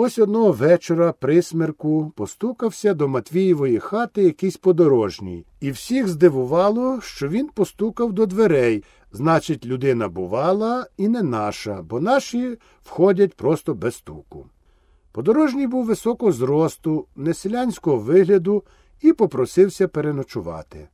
Ось одного вечора при смерку постукався до Матвієвої хати якийсь подорожній, і всіх здивувало, що він постукав до дверей. Значить, людина бувала і не наша, бо наші входять просто без стуку. Подорожній був високого зросту, неселянського вигляду і попросився переночувати.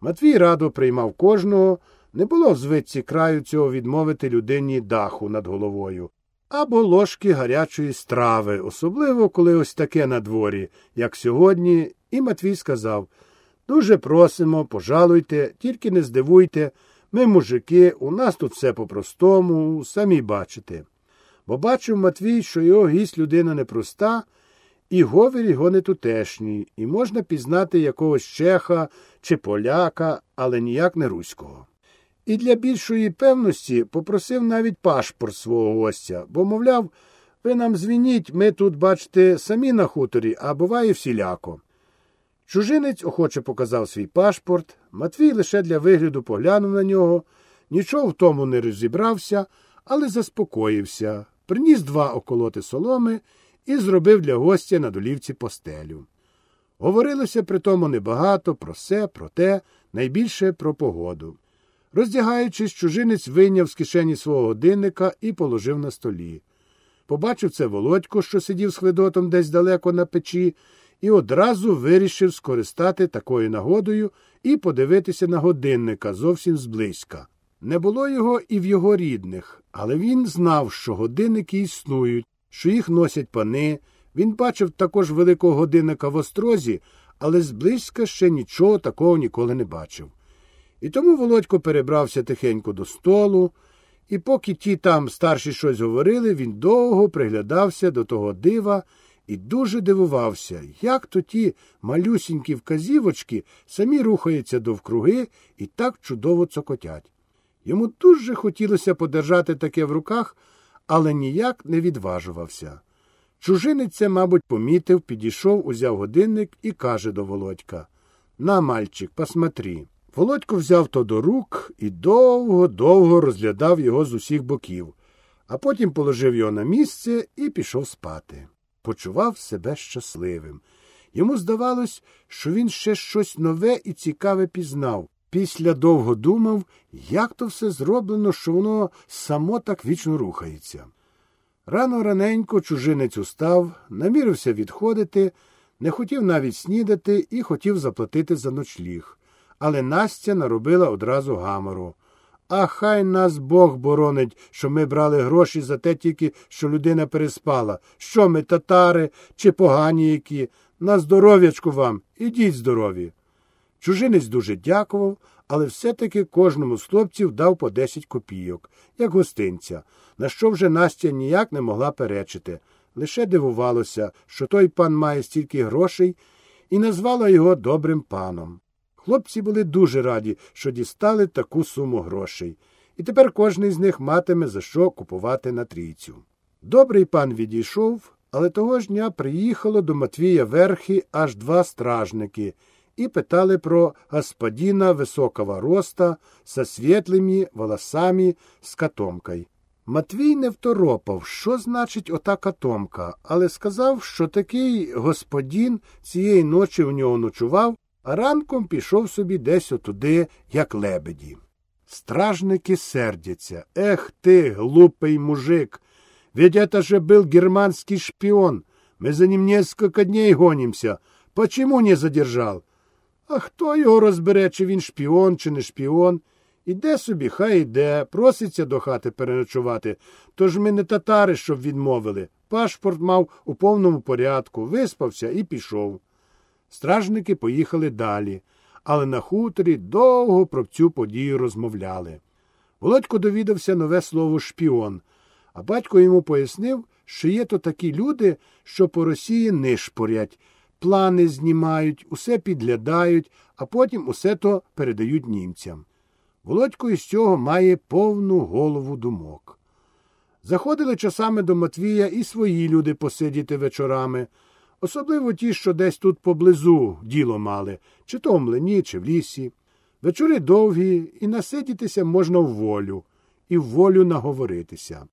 Матвій радо приймав кожного, не було в звичці краю цього відмовити людині даху над головою або ложки гарячої страви, особливо коли ось таке на дворі, як сьогодні, і Матвій сказав Дуже просимо, пожалуйте, тільки не здивуйте, ми, мужики, у нас тут все по-простому, самі бачите. Бо бачив Матвій, що його гість людина непроста, і говір його не тутешній, і можна пізнати якогось чеха чи поляка, але ніяк не руського. І для більшої певності попросив навіть пашпорт свого гостя, бо, мовляв, ви нам звініть, ми тут, бачите, самі на хуторі, а буває всіляко. Чужинець охоче показав свій пашпорт, Матвій лише для вигляду поглянув на нього, нічого в тому не розібрався, але заспокоївся, приніс два околоти соломи і зробив для гостя на долівці постелю. Говорилося при тому небагато про все, про те, найбільше про погоду. Роздягаючись, чужинець вийняв з кишені свого годинника і положив на столі. Побачив це володько, що сидів з хведотом десь далеко на печі, і одразу вирішив скористати такою нагодою і подивитися на годинника зовсім зблизька. Не було його і в його рідних, але він знав, що годинники існують, що їх носять пани. Він бачив також великого годинника в острозі, але зблизька ще нічого такого ніколи не бачив. І тому Володько перебрався тихенько до столу, і поки ті там старші щось говорили, він довго приглядався до того дива і дуже дивувався, як то ті малюсінькі вказівочки самі рухаються довкруги і так чудово цокотять. Йому дуже хотілося подержати таке в руках, але ніяк не відважувався. Чужинець це, мабуть, помітив, підійшов, узяв годинник і каже до Володька На, мальчик, посмотри. Володько взяв то до рук і довго-довго розглядав його з усіх боків, а потім положив його на місце і пішов спати. Почував себе щасливим. Йому здавалось, що він ще щось нове і цікаве пізнав. Після довго думав, як то все зроблено, що воно само так вічно рухається. Рано раненько чужинець устав, намірився відходити, не хотів навіть снідати і хотів заплатити за ночліг але Настя наробила одразу гамору. А хай нас Бог боронить, що ми брали гроші за те тільки, що людина переспала. Що ми, татари чи погані які. На здоров'ячку вам, ідіть здорові. Чужинець дуже дякував, але все-таки кожному з хлопців дав по десять копійок, як гостинця, на що вже Настя ніяк не могла перечити. Лише дивувалося, що той пан має стільки грошей, і назвала його добрим паном. Хлопці були дуже раді, що дістали таку суму грошей, і тепер кожний з них матиме за що купувати на трійцю. Добрий пан відійшов, але того ж дня приїхало до Матвія верхи аж два стражники і питали про господина високого роста со світлими волосами з катомкою. Матвій не второпав, що значить ота катомка, але сказав, що такий господин цієї ночі в нього ночував а ранком пішов собі десь отуди, як лебеді. Стражники сердяться. Ех ти, глупий мужик! Ведь это же был германский шпион. Мы за ним несколько дней гонимся. Почему не задержал? А хто його розбере, чи він шпіон, чи не шпіон? Іде собі, хай іде, проситься до хати переночувати. Тож ми не татари, щоб відмовили. Пашпорт мав у повному порядку, виспався і пішов. Стражники поїхали далі, але на хуторі довго про цю подію розмовляли. Володько довідався нове слово шпіон, а батько йому пояснив, що є то такі люди, що по Росії нишпорять, плани знімають, усе підглядають, а потім усе то передають німцям. Володько із цього має повну голову думок. Заходили часами до Матвія і свої люди посидіти вечорами. Особливо ті, що десь тут поблизу діло мали, чи то в млині, чи в лісі. Вечори довгі, і насидітися можна в волю, і в волю наговоритися.